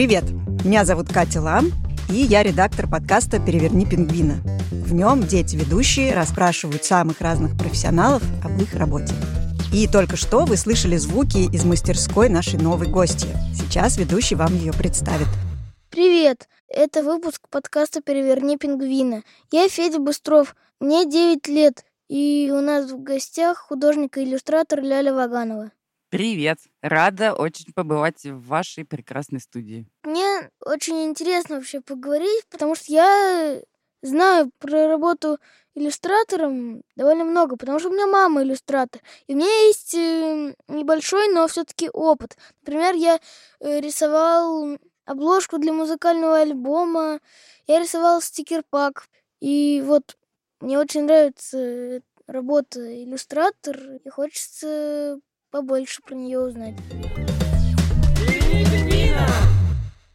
Привет! Меня зовут Катя Лам, и я редактор подкаста «Переверни пингвина». В нем дети-ведущие расспрашивают самых разных профессионалов об их работе. И только что вы слышали звуки из мастерской нашей новой гости. Сейчас ведущий вам ее представит. Привет! Это выпуск подкаста «Переверни пингвина». Я Федя Быстров, мне 9 лет, и у нас в гостях художник и иллюстратор Ляля Ваганова. Привет! Рада очень побывать в вашей прекрасной студии. Мне очень интересно вообще поговорить, потому что я знаю про работу иллюстратором довольно много, потому что у меня мама иллюстратор. И у меня есть э, небольшой, но все-таки опыт. Например, я э, рисовал обложку для музыкального альбома, я рисовал стикер-пак. И вот мне очень нравится работа иллюстратор, и хочется побольше про нее узнать.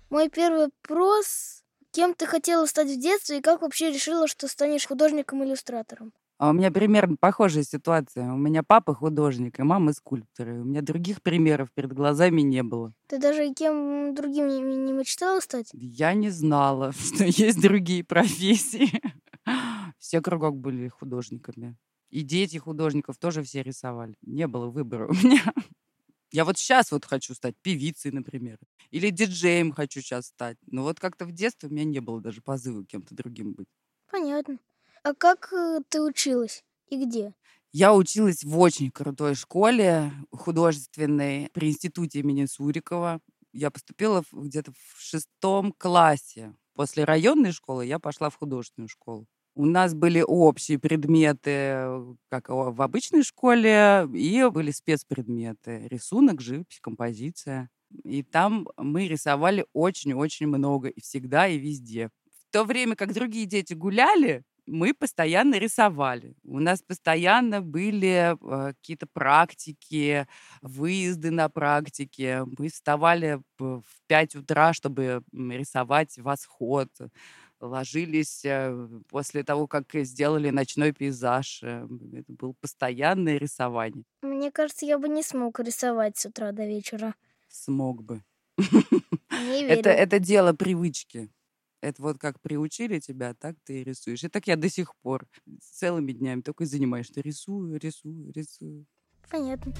Мой первый вопрос Кем ты хотела стать в детстве и как вообще решила, что станешь художником-иллюстратором? А у меня примерно похожая ситуация. У меня папа художник, и мама скульптор. И у меня других примеров перед глазами не было. Ты даже кем другим не, не мечтала стать? Я не знала, что есть другие профессии. Все кругом были художниками. И дети художников тоже все рисовали. Не было выбора у меня. Я вот сейчас вот хочу стать певицей, например. Или диджеем хочу сейчас стать. Но вот как-то в детстве у меня не было даже позыва кем-то другим быть. Понятно. А как э, ты училась и где? Я училась в очень крутой школе художественной при институте имени Сурикова. Я поступила где-то в шестом классе. После районной школы я пошла в художественную школу. У нас были общие предметы, как в обычной школе, и были спецпредметы. Рисунок, живопись, композиция. И там мы рисовали очень-очень много, и всегда, и везде. В то время как другие дети гуляли, мы постоянно рисовали. У нас постоянно были э, какие-то практики, выезды на практики. Мы вставали в 5 утра, чтобы рисовать восход ложились э, после того, как сделали ночной пейзаж. Э, это было постоянное рисование. Мне кажется, я бы не смог рисовать с утра до вечера. Смог бы. Не верю. Это, это дело привычки. Это вот как приучили тебя, так ты и рисуешь. И так я до сих пор целыми днями только и занимаюсь, что рисую, рисую, рисую. Понятно.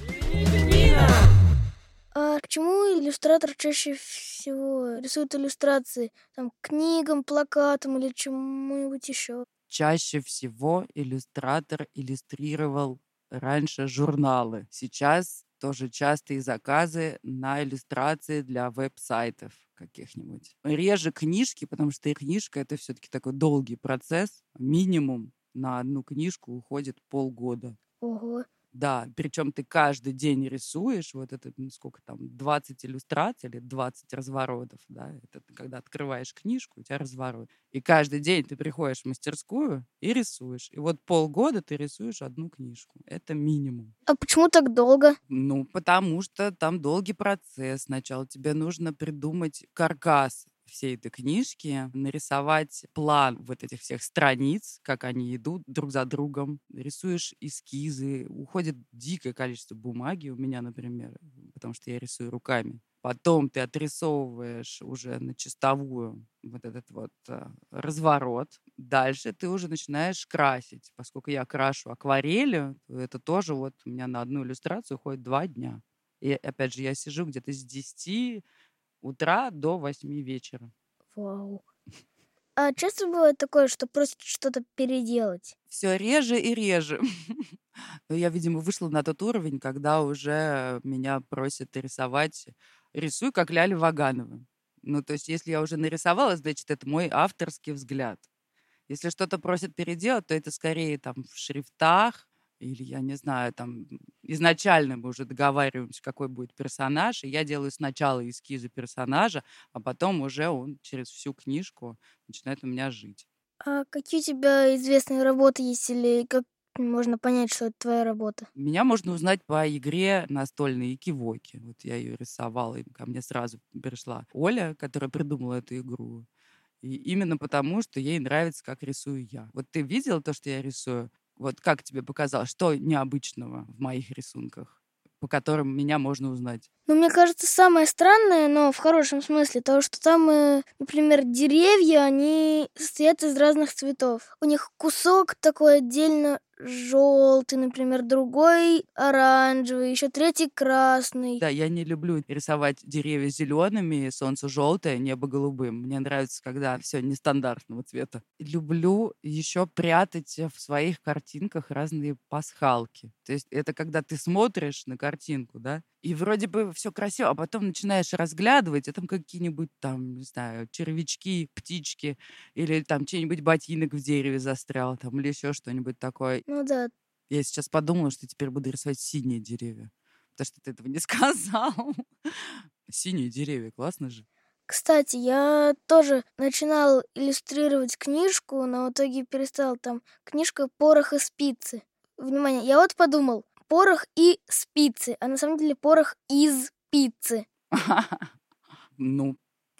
А к чему иллюстратор чаще всего рисует иллюстрации? Там, книгам, плакатам или чему-нибудь еще? Чаще всего иллюстратор иллюстрировал раньше журналы. Сейчас тоже частые заказы на иллюстрации для веб-сайтов каких-нибудь. Реже книжки, потому что книжка это все-таки такой долгий процесс. Минимум на одну книжку уходит полгода. Ого. Да, причем ты каждый день рисуешь, вот это, ну, сколько там, 20 иллюстраций или 20 разворотов, да, это ты когда открываешь книжку, у тебя разворот. И каждый день ты приходишь в мастерскую и рисуешь. И вот полгода ты рисуешь одну книжку. Это минимум. А почему так долго? Ну, потому что там долгий процесс. Сначала тебе нужно придумать каркас всей этой книжки, нарисовать план вот этих всех страниц, как они идут друг за другом, рисуешь эскизы, уходит дикое количество бумаги у меня, например, потому что я рисую руками. Потом ты отрисовываешь уже на чистовую вот этот вот э, разворот. Дальше ты уже начинаешь красить. Поскольку я крашу акварелью, то это тоже вот у меня на одну иллюстрацию уходит два дня. И опять же, я сижу где-то с 10 утра до 8 вечера. Вау. А часто бывает такое, что просят что-то переделать? Все реже и реже. Но я, видимо, вышла на тот уровень, когда уже меня просят рисовать рисуй, как Ляля Ваганова. Ну, то есть, если я уже нарисовала, значит, это мой авторский взгляд. Если что-то просят переделать, то это скорее там в шрифтах, или, я не знаю, там изначально мы уже договариваемся, какой будет персонаж, и я делаю сначала эскизы персонажа, а потом уже он через всю книжку начинает у меня жить. А какие у тебя известные работы есть, или как можно понять, что это твоя работа? Меня можно узнать по игре настольной Икивоки. Вот я ее рисовала, и ко мне сразу пришла Оля, которая придумала эту игру. И именно потому, что ей нравится, как рисую я. Вот ты видел то, что я рисую? Вот как тебе показалось, что необычного в моих рисунках, по которым меня можно узнать? Ну, мне кажется, самое странное, но в хорошем смысле, то, что там, э, например, деревья, они состоят из разных цветов. У них кусок такой отдельно желтый, например, другой оранжевый, еще третий красный. Да, я не люблю рисовать деревья зелеными, солнце желтое, небо голубым. Мне нравится, когда все нестандартного цвета. Люблю еще прятать в своих картинках разные пасхалки. То есть это когда ты смотришь на картинку, да, и вроде бы все красиво, а потом начинаешь разглядывать, а там какие-нибудь там, не знаю, червячки, птички, или там чей-нибудь ботинок в дереве застрял, там, или еще что-нибудь такое. Ну да. Я сейчас подумала, что теперь буду рисовать синие деревья, потому что ты этого не сказал. Синие деревья, классно же. Кстати, я тоже начинал иллюстрировать книжку, но в итоге перестал. Там книжка «Порох и спицы». Внимание, я вот подумал, порох и спицы, а на самом деле порох из пиццы. Ну,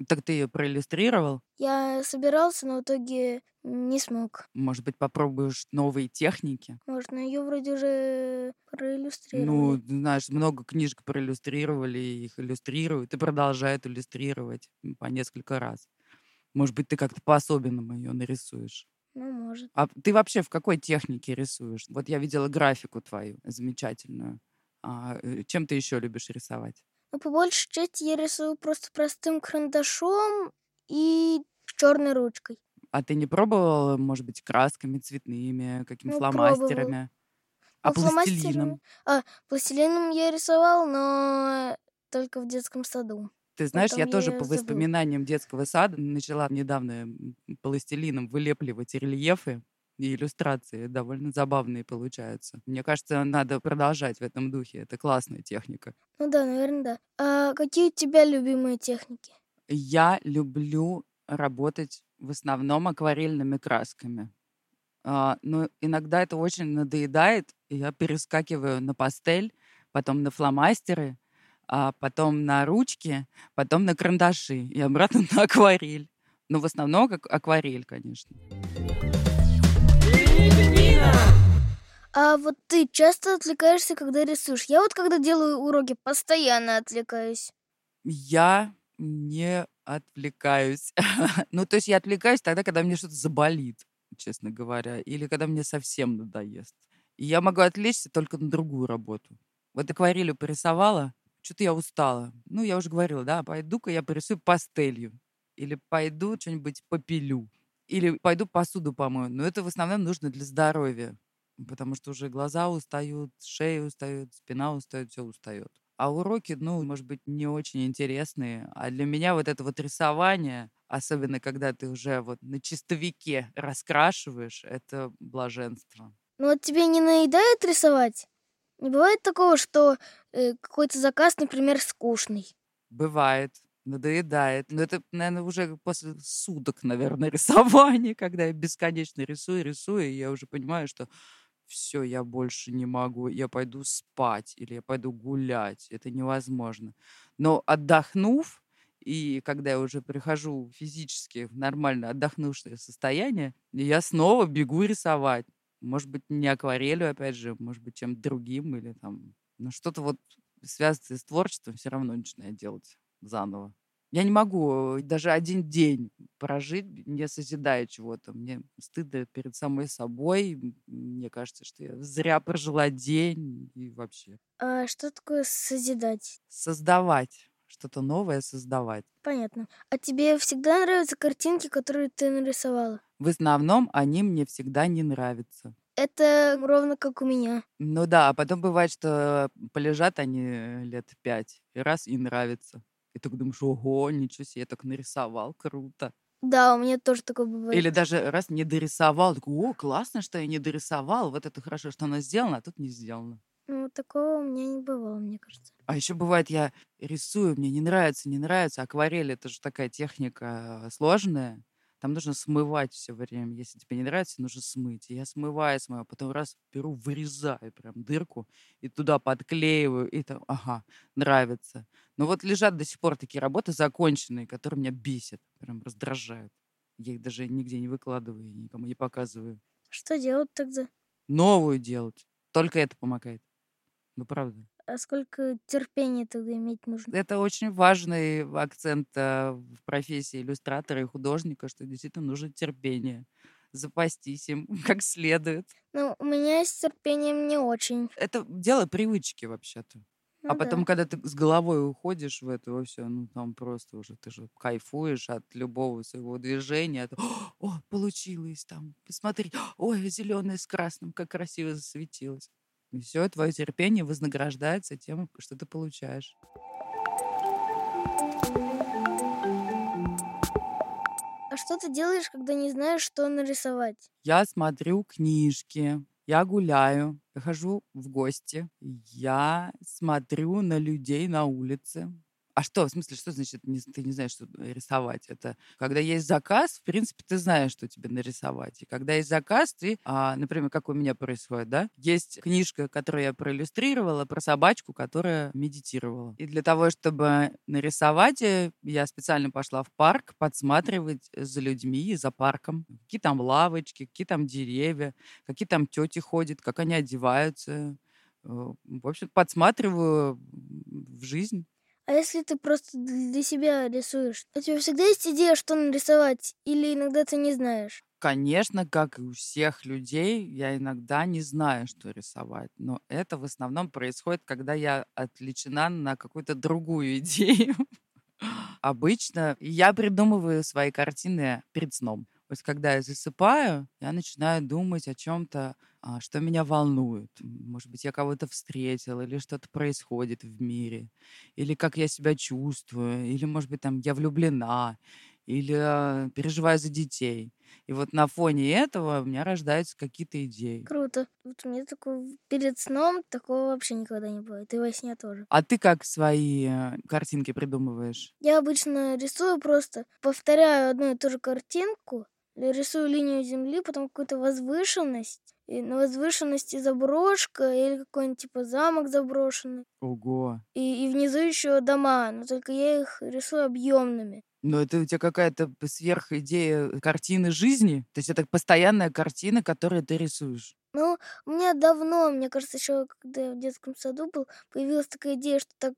так ты ее проиллюстрировал? Я собирался, но в итоге не смог. Может быть, попробуешь новые техники? Можно, ее вроде уже проиллюстрировали. Ну, знаешь, много книжек проиллюстрировали, их иллюстрируют и продолжают иллюстрировать по несколько раз. Может быть, ты как-то по-особенному ее нарисуешь. Ну, может. А ты вообще в какой технике рисуешь? Вот я видела графику твою замечательную. А, э, чем ты еще любишь рисовать? Ну, по большей части я рисую просто простым карандашом и черной ручкой. А ты не пробовала, может быть, красками цветными, какими-то Ну, фломастерами? А Ну, фломастерами- пластилином? А, пластилином я рисовал, но только в детском саду. Ты знаешь, я Потом тоже я по забыла. воспоминаниям детского сада начала недавно пластилином вылепливать рельефы и иллюстрации. Довольно забавные получаются. Мне кажется, надо продолжать в этом духе. Это классная техника. Ну да, наверное, да. А какие у тебя любимые техники? Я люблю работать в основном акварельными красками. А, но иногда это очень надоедает, и я перескакиваю на пастель, потом на фломастеры, а потом на ручки, потом на карандаши и обратно на акварель. Но в основном как акварель, конечно. А вот ты часто отвлекаешься, когда рисуешь? Я вот когда делаю уроки, постоянно отвлекаюсь. Я не отвлекаюсь. ну, то есть я отвлекаюсь тогда, когда мне что-то заболит, честно говоря, или когда мне совсем надоест. И я могу отвлечься только на другую работу. Вот акварелью порисовала, что-то я устала. Ну, я уже говорила, да, пойду-ка я порисую пастелью. Или пойду что-нибудь попилю. Или пойду посуду помою. Но это в основном нужно для здоровья. Потому что уже глаза устают, шея устает, спина устает, все устает. А уроки, ну, может быть, не очень интересные. А для меня вот это вот рисование, особенно когда ты уже вот на чистовике раскрашиваешь, это блаженство. Ну вот тебе не наедает рисовать? Не бывает такого, что э, какой-то заказ, например, скучный? Бывает, надоедает. Но это, наверное, уже после суток, наверное, рисования, когда я бесконечно рисую, рисую, и я уже понимаю, что все, я больше не могу, я пойду спать или я пойду гулять. Это невозможно. Но отдохнув, и когда я уже прихожу физически в нормально отдохнувшее состояние, я снова бегу рисовать. Может быть, не акварелью, опять же, может быть, чем-то другим или там... Но что-то вот связанное с творчеством все равно начинаю делать заново. Я не могу даже один день прожить, не созидая чего-то. Мне стыдно перед самой собой. Мне кажется, что я зря прожила день и вообще. А что такое созидать? Создавать что-то новое создавать. Понятно. А тебе всегда нравятся картинки, которые ты нарисовала? В основном они мне всегда не нравятся. Это ровно как у меня. Ну да, а потом бывает, что полежат они лет пять, и раз и нравится. И ты думаешь, ого, ничего себе, я так нарисовал, круто. Да, у меня тоже такое бывает. Или даже раз не дорисовал, такой, о, классно, что я не дорисовал, вот это хорошо, что оно сделано, а тут не сделано. Ну, такого у меня не бывало, мне кажется. А еще бывает, я рисую, мне не нравится, не нравится. Акварель это же такая техника сложная. Там нужно смывать все время. Если тебе не нравится, нужно смыть. И я смываю, смываю, потом раз беру, вырезаю прям дырку и туда подклеиваю. И там, ага, нравится. Но вот лежат до сих пор такие работы законченные, которые меня бесят, прям раздражают. Я их даже нигде не выкладываю, никому не показываю. Что делать тогда? Новую делать. Только это помогает. Ну, правда. А сколько терпения тогда иметь нужно? Это очень важный акцент э, в профессии иллюстратора и художника, что действительно нужно терпение. Запастись им как следует. Ну, у меня с терпением не очень. Это дело привычки вообще-то. Ну а потом, да. когда ты с головой уходишь в это все, ну там просто уже ты же кайфуешь от любого своего движения. от, О, получилось там, посмотри, ой, зеленое с красным, как красиво засветилось. Все, твое терпение вознаграждается тем, что ты получаешь. А что ты делаешь, когда не знаешь, что нарисовать? Я смотрю книжки, я гуляю, я хожу в гости, я смотрю на людей на улице. А что, в смысле, что значит не- ты не знаешь, что рисовать? Это когда есть заказ, в принципе, ты знаешь, что тебе нарисовать. И когда есть заказ, ты, а, например, как у меня происходит, да, есть книжка, которую я проиллюстрировала, про собачку, которая медитировала. И для того, чтобы нарисовать, я специально пошла в парк подсматривать за людьми за парком. Какие там лавочки, какие там деревья, какие там тети ходят, как они одеваются. Э, В общем, подсматриваю в жизнь. А если ты просто для себя рисуешь? У тебя всегда есть идея, что нарисовать? Или иногда ты не знаешь? Конечно, как и у всех людей, я иногда не знаю, что рисовать. Но это в основном происходит, когда я отвлечена на какую-то другую идею. Обычно я придумываю свои картины перед сном. Вот когда я засыпаю, я начинаю думать о чем-то, что меня волнует. Может быть, я кого-то встретила, или что-то происходит в мире, или как я себя чувствую, или, может быть, там я влюблена, или а, переживаю за детей. И вот на фоне этого у меня рождаются какие-то идеи. Круто. Вот у меня такого перед сном такого вообще никогда не бывает. И во сне тоже. А ты как свои э, картинки придумываешь? Я обычно рисую просто, повторяю одну и ту же картинку, рисую линию земли, потом какую-то возвышенность, и на возвышенности заброшка или какой-нибудь типа замок заброшенный. Ого. И, и внизу еще дома, но только я их рисую объемными. Но это у тебя какая-то сверхидея картины жизни? То есть это постоянная картина, которую ты рисуешь? Ну, у меня давно, мне кажется, еще когда я в детском саду был, появилась такая идея, что так,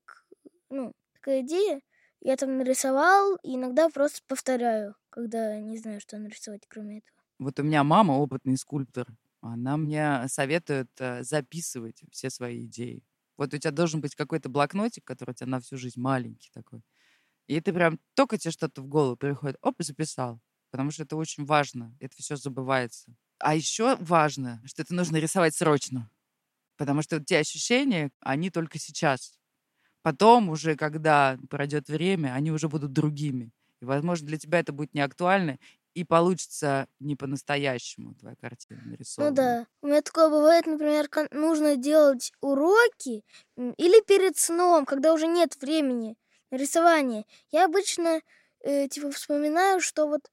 ну, такая идея, я там нарисовал, и иногда просто повторяю, когда не знаю, что нарисовать, кроме этого. Вот у меня мама опытный скульптор. Она мне советует э, записывать все свои идеи. Вот у тебя должен быть какой-то блокнотик, который у тебя на всю жизнь маленький такой. И ты прям только тебе что-то в голову приходит, оп, записал. Потому что это очень важно. Это все забывается. А еще важно, что это нужно рисовать срочно. Потому что те ощущения, они только сейчас. Потом уже, когда пройдет время, они уже будут другими. И, возможно, для тебя это будет не актуально, и получится не по-настоящему твоя картина нарисована. Ну да. У меня такое бывает, например, нужно делать уроки или перед сном, когда уже нет времени на рисование. Я обычно э, типа вспоминаю, что вот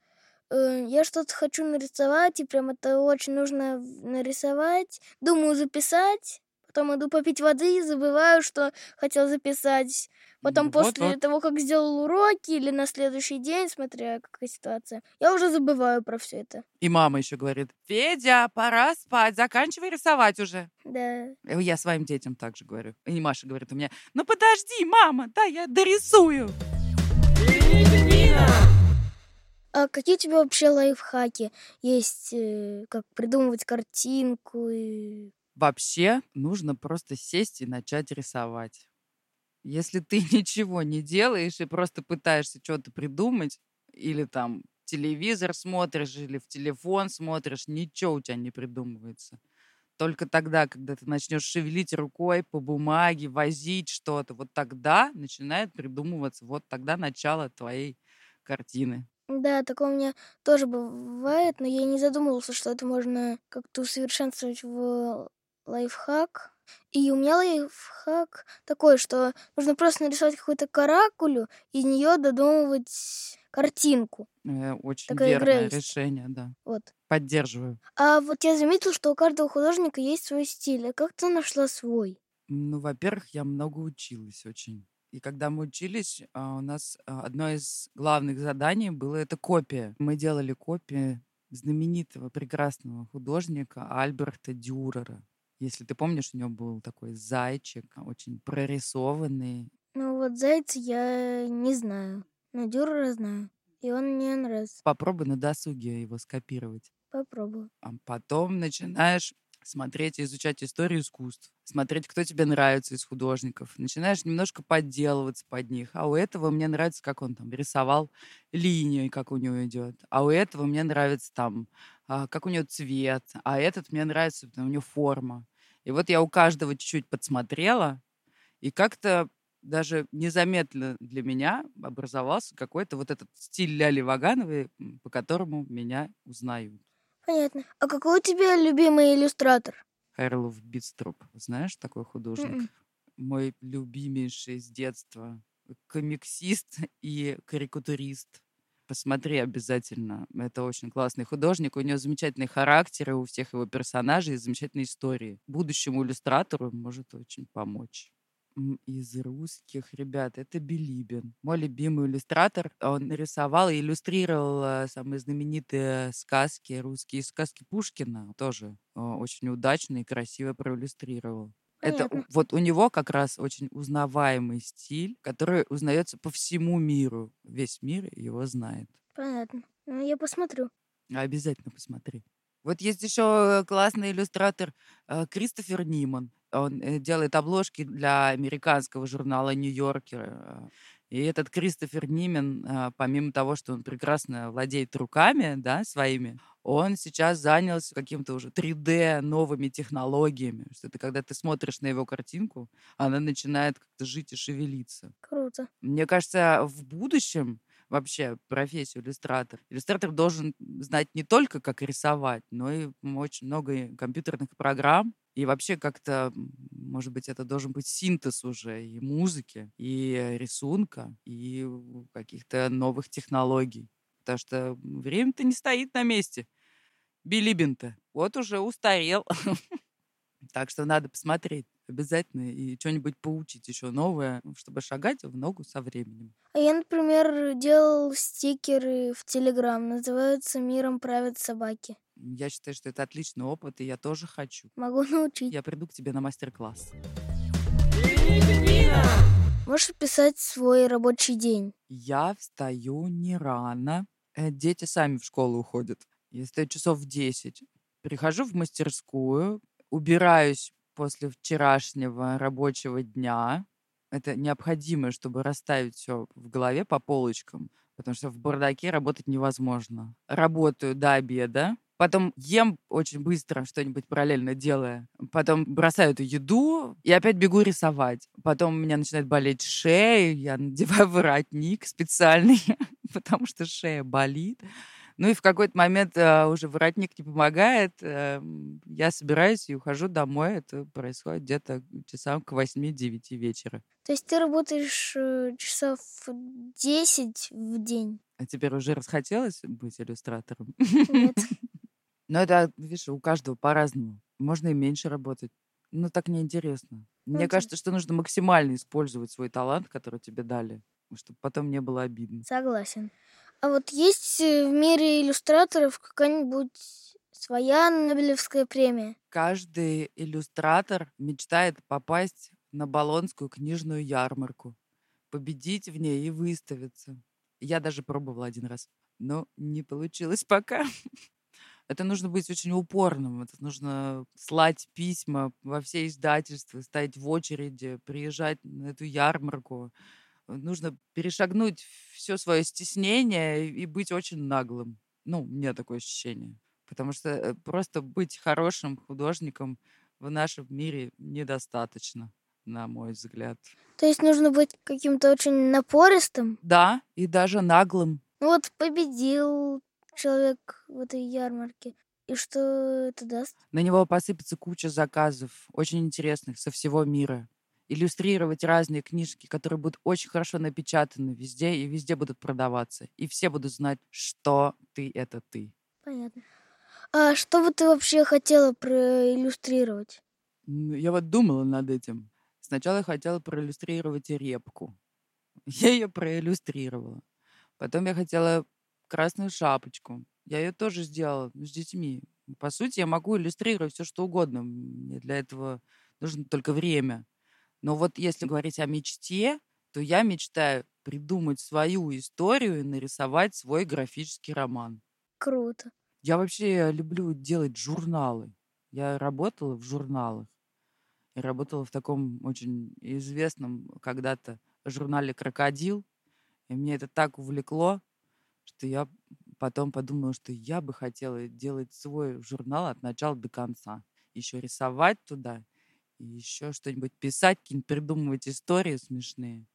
э, я что-то хочу нарисовать, и прям это очень нужно нарисовать. Думаю записать, потом иду попить воды и забываю, что хотел записать. Потом Ну, после вот-вот. того, как сделал уроки или на следующий день, смотря какая ситуация, я уже забываю про все это. И мама еще говорит, Федя, пора спать, заканчивай рисовать уже. Да. Э, Я своим детям также говорю. И Маша говорит у меня, ну подожди, мама, да, я дорисую. А какие у тебя вообще лайфхаки есть, э, как придумывать картинку и... Вообще нужно просто сесть и начать рисовать. Если ты ничего не делаешь и просто пытаешься что-то придумать, или там телевизор смотришь, или в телефон смотришь, ничего у тебя не придумывается. Только тогда, когда ты начнешь шевелить рукой по бумаге, возить что-то, вот тогда начинает придумываться, вот тогда начало твоей картины. Да, такое у меня тоже бывает, но я не задумывался, что это можно как-то усовершенствовать в лайфхак. И у меня лайфхак такой, что нужно просто нарисовать какую-то каракулю, и из нее додумывать картинку. Э, Очень Такая верное есть. решение, да. Вот. Поддерживаю. А вот я заметила, что у каждого художника есть свой стиль. А как ты нашла свой? Ну, во-первых, я много училась очень. И когда мы учились, а, у нас а, одно из главных заданий было это копия. Мы делали копии знаменитого, прекрасного художника Альберта Дюрера. Если ты помнишь, у него был такой зайчик, очень прорисованный. Ну вот зайца я не знаю. Но Дюрера знаю. И он мне нравится. Попробуй на досуге его скопировать. Попробую. А потом начинаешь смотреть и изучать историю искусств, смотреть, кто тебе нравится из художников. Начинаешь немножко подделываться под них. А у этого мне нравится, как он там рисовал линию, как у него идет. А у этого мне нравится там, а, как у него цвет. А этот мне нравится, у него форма. И вот я у каждого чуть-чуть подсмотрела, и как-то даже незаметно для меня образовался какой-то вот этот стиль Ляли Вагановой, по которому меня узнают. Понятно. А какой у тебя любимый иллюстратор? Харлов Битстроп. Знаешь такой художник? Мгм. Мой любимейший с детства комиксист и карикатурист. Посмотри обязательно. Это очень классный художник. У него замечательный характер, у всех его персонажей замечательные истории. Будущему иллюстратору может очень помочь. Из русских ребят это Билибин. Мой любимый иллюстратор. Он рисовал и иллюстрировал э, самые знаменитые сказки, русские сказки Пушкина. Тоже э, очень удачно и красиво проиллюстрировал. Это Понятно. вот у него как раз очень узнаваемый стиль, который узнается по всему миру. Весь мир его знает. Понятно. Ну, я посмотрю. Обязательно посмотри. Вот есть еще классный иллюстратор э, Кристофер Ниман. Он э, делает обложки для американского журнала Нью-Йоркер. И этот Кристофер Нимен, э, помимо того, что он прекрасно владеет руками, да, своими, он сейчас занялся каким-то уже 3D новыми технологиями. Что это когда ты смотришь на его картинку, она начинает как-то жить и шевелиться. Круто. Мне кажется, в будущем вообще профессию иллюстратор. Иллюстратор должен знать не только, как рисовать, но и очень много компьютерных программ. И вообще как-то, может быть, это должен быть синтез уже и музыки, и рисунка, и каких-то новых технологий. Потому что время-то не стоит на месте. Билибин-то вот уже устарел. Так что надо посмотреть обязательно и что-нибудь поучить еще новое, чтобы шагать в ногу со временем. А я, например, делал стикеры в Телеграм. Называются «Миром правят собаки». Я считаю, что это отличный опыт, и я тоже хочу. Могу научить. Я приду к тебе на мастер-класс. Можешь описать свой рабочий день? Я встаю не рано. Э, Дети сами в школу уходят. Я встаю часов в 10. Прихожу в мастерскую, убираюсь после вчерашнего рабочего дня. Это необходимо, чтобы расставить все в голове по полочкам, потому что в бардаке работать невозможно. Работаю до обеда, потом ем очень быстро что-нибудь параллельно делая, потом бросаю эту еду и опять бегу рисовать. Потом у меня начинает болеть шея, я надеваю воротник специальный, потому что шея болит. Ну и в какой-то момент э, уже воротник не помогает. э, я собираюсь и ухожу домой. Это происходит где-то часам к 8-9 вечера. То есть ты работаешь э, часов 10 в день? А теперь уже расхотелось быть иллюстратором. Нет. Но это, видишь, у каждого по-разному. Можно и меньше работать. Но так неинтересно. Мне Окей. кажется, что нужно максимально использовать свой талант, который тебе дали, чтобы потом не было обидно. Согласен. А вот есть э, в мире иллюстраторов какая-нибудь своя Нобелевская премия? Каждый иллюстратор мечтает попасть на Болонскую книжную ярмарку, победить в ней и выставиться. Я даже пробовала один раз, но не получилось пока. Это нужно быть очень упорным. Это нужно слать письма во все издательства, стоять в очереди, приезжать на эту ярмарку. Нужно перешагнуть все свое стеснение и быть очень наглым. Ну, у меня такое ощущение. Потому что э, просто быть хорошим художником в нашем мире недостаточно, на мой взгляд. То есть нужно быть каким-то очень напористым? Да, и даже наглым. Ну вот победил человек в этой ярмарке. И что это даст? На него посыпется куча заказов, очень интересных, со всего мира. Иллюстрировать разные книжки, которые будут очень хорошо напечатаны везде и везде будут продаваться. И все будут знать, что ты — это ты. Понятно. А что бы ты вообще хотела проиллюстрировать? Я вот думала над этим. Сначала я хотела проиллюстрировать репку. Я ее проиллюстрировала. Потом я хотела красную шапочку. Я ее тоже сделала с детьми. По сути, я могу иллюстрировать все, что угодно. Мне для этого нужно только время. Но вот если говорить о мечте, то я мечтаю придумать свою историю и нарисовать свой графический роман. Круто. Я вообще люблю делать журналы. Я работала в журналах. И работала в таком очень известном когда-то журнале «Крокодил». И мне это так увлекло, что я потом подумала, что я бы хотела делать свой журнал от начала до конца. Еще рисовать туда, и еще что-нибудь писать, какие-нибудь придумывать истории смешные.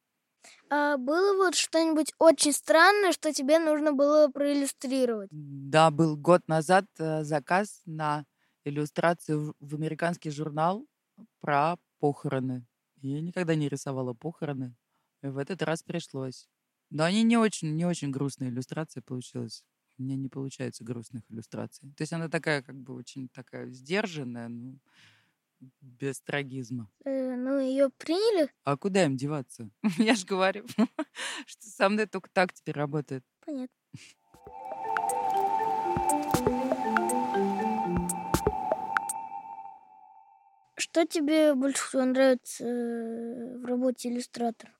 А было вот что-нибудь очень странное, что тебе нужно было проиллюстрировать? Да, был год назад э, заказ на иллюстрацию в американский журнал про похороны. Я никогда не рисовала похороны. И в этот раз пришлось. Но они не очень, не очень грустная иллюстрация получилась. У меня не получается грустных иллюстраций. То есть она такая, как бы, очень такая сдержанная, ну, без трагизма. Э, ну, ее приняли? А куда им деваться? Я же говорю, что со мной только так теперь работает. Понятно. Что тебе больше всего нравится э, в работе иллюстратора?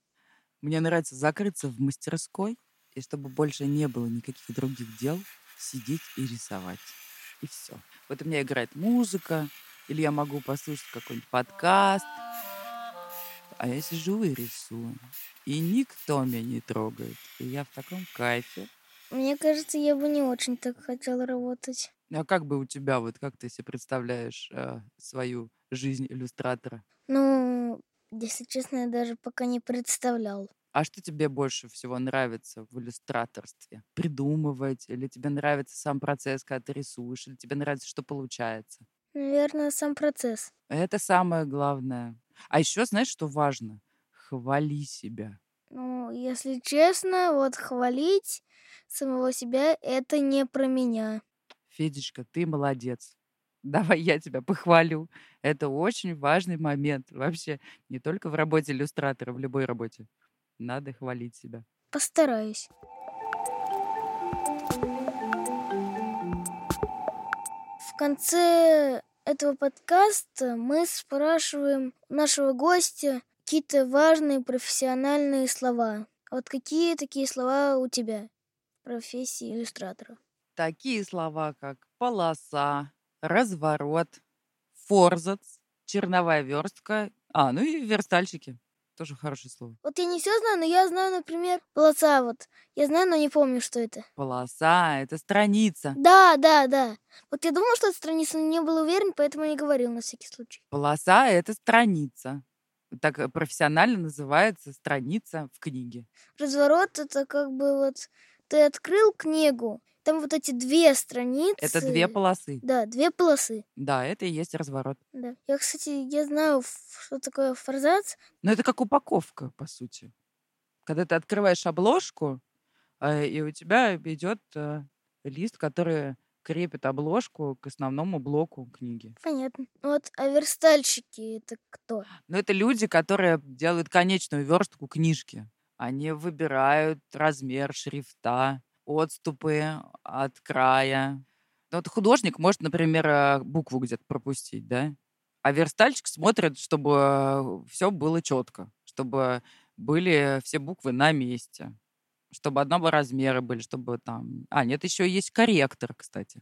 Мне нравится закрыться в мастерской, и чтобы больше не было никаких других дел, сидеть и рисовать. И все. Вот у меня играет музыка, или я могу послушать какой-нибудь подкаст. А я сижу и рисую. И никто меня не трогает. И я в таком кайфе. Мне кажется, я бы не очень так хотела работать. А как бы у тебя, вот как ты себе представляешь э, свою жизнь иллюстратора? Ну, если честно, я даже пока не представлял. А что тебе больше всего нравится в иллюстраторстве? Придумывать? Или тебе нравится сам процесс, когда ты рисуешь? Или тебе нравится, что получается? Наверное, сам процесс. Это самое главное. А еще знаешь, что важно? Хвали себя. Ну, если честно, вот хвалить самого себя — это не про меня. Федечка, ты молодец. Давай я тебя похвалю. Это очень важный момент вообще. Не только в работе иллюстратора, в любой работе. Надо хвалить себя. Постараюсь. В конце этого подкаста мы спрашиваем нашего гостя какие-то важные профессиональные слова. Вот какие такие слова у тебя в профессии иллюстратора? Такие слова, как полоса, разворот, форзац, черновая верстка, а, ну и верстальщики. Тоже хорошее слово. Вот я не все знаю, но я знаю, например, полоса вот. Я знаю, но не помню, что это. Полоса — это страница. Да, да, да. Вот я думал, что это страница, но не был уверен, поэтому не говорил на всякий случай. Полоса — это страница. Так э, профессионально называется страница в книге. Разворот — это как бы вот ты открыл книгу, там вот эти две страницы. Это две полосы. Да, две полосы. Да, это и есть разворот. Да. Я, кстати, я знаю, что такое форзац. Но это как упаковка, по сути. Когда ты открываешь обложку, э, и у тебя идет э, лист, который крепит обложку к основному блоку книги. Понятно. Вот, а верстальщики это кто? Ну, это люди, которые делают конечную верстку книжки. Они выбирают размер шрифта, отступы от края. Ну, вот художник может, например, э, букву где-то пропустить, да? А верстальщик смотрит, чтобы все было четко, чтобы были все буквы на месте, чтобы одного размера были, чтобы там... А, нет, еще есть корректор, кстати.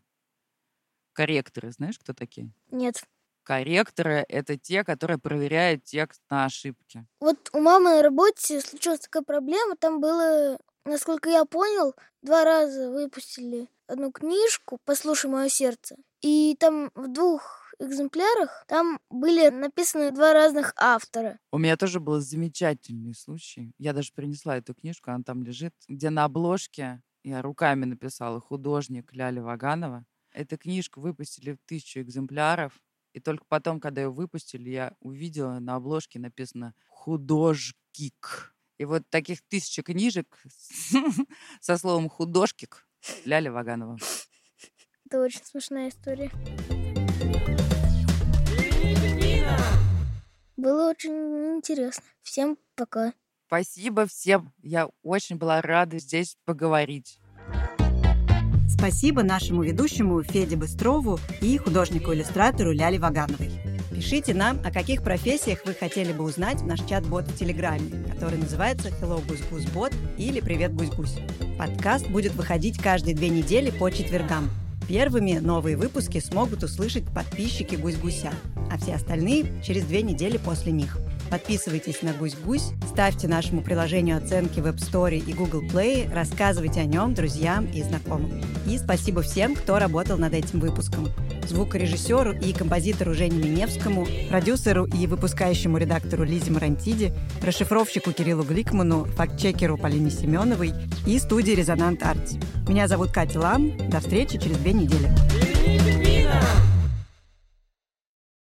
Корректоры, знаешь, кто такие? Нет. Корректоры — это те, которые проверяют текст на ошибки. Вот у мамы на работе случилась такая проблема. Там было, насколько я понял, два раза выпустили одну книжку «Послушай мое сердце». И там в двух экземплярах там были написаны два разных автора. У меня тоже был замечательный случай. Я даже принесла эту книжку, она там лежит, где на обложке я руками написала художник Ляля Ваганова. Эту книжку выпустили в тысячу экземпляров. И только потом, когда ее выпустили, я увидела на обложке написано «Художкик». И вот таких тысяча книжек со словом «художкик» Ляля Ваганова. Это очень смешная история. Было очень интересно. Всем пока. Спасибо всем. Я очень была рада здесь поговорить. Спасибо нашему ведущему Феде Быстрову и художнику-иллюстратору Ляле Вагановой. Пишите нам, о каких профессиях вы хотели бы узнать в наш чат-бот в Телеграме, который называется Hello Гусь Бот или Привет Гусь Гусь. Подкаст будет выходить каждые две недели по четвергам. Первыми новые выпуски смогут услышать подписчики Гусь Гуся, а все остальные через две недели после них – Подписывайтесь на «Гусь-Гусь», ставьте нашему приложению оценки в App Store и Google Play, рассказывайте о нем друзьям и знакомым. И спасибо всем, кто работал над этим выпуском. Звукорежиссеру и композитору Жене Миневскому, продюсеру и выпускающему редактору Лизе Марантиди, расшифровщику Кириллу Гликману, фактчекеру Полине Семеновой и студии «Резонант Арти». Меня зовут Катя Лам. До встречи через две недели.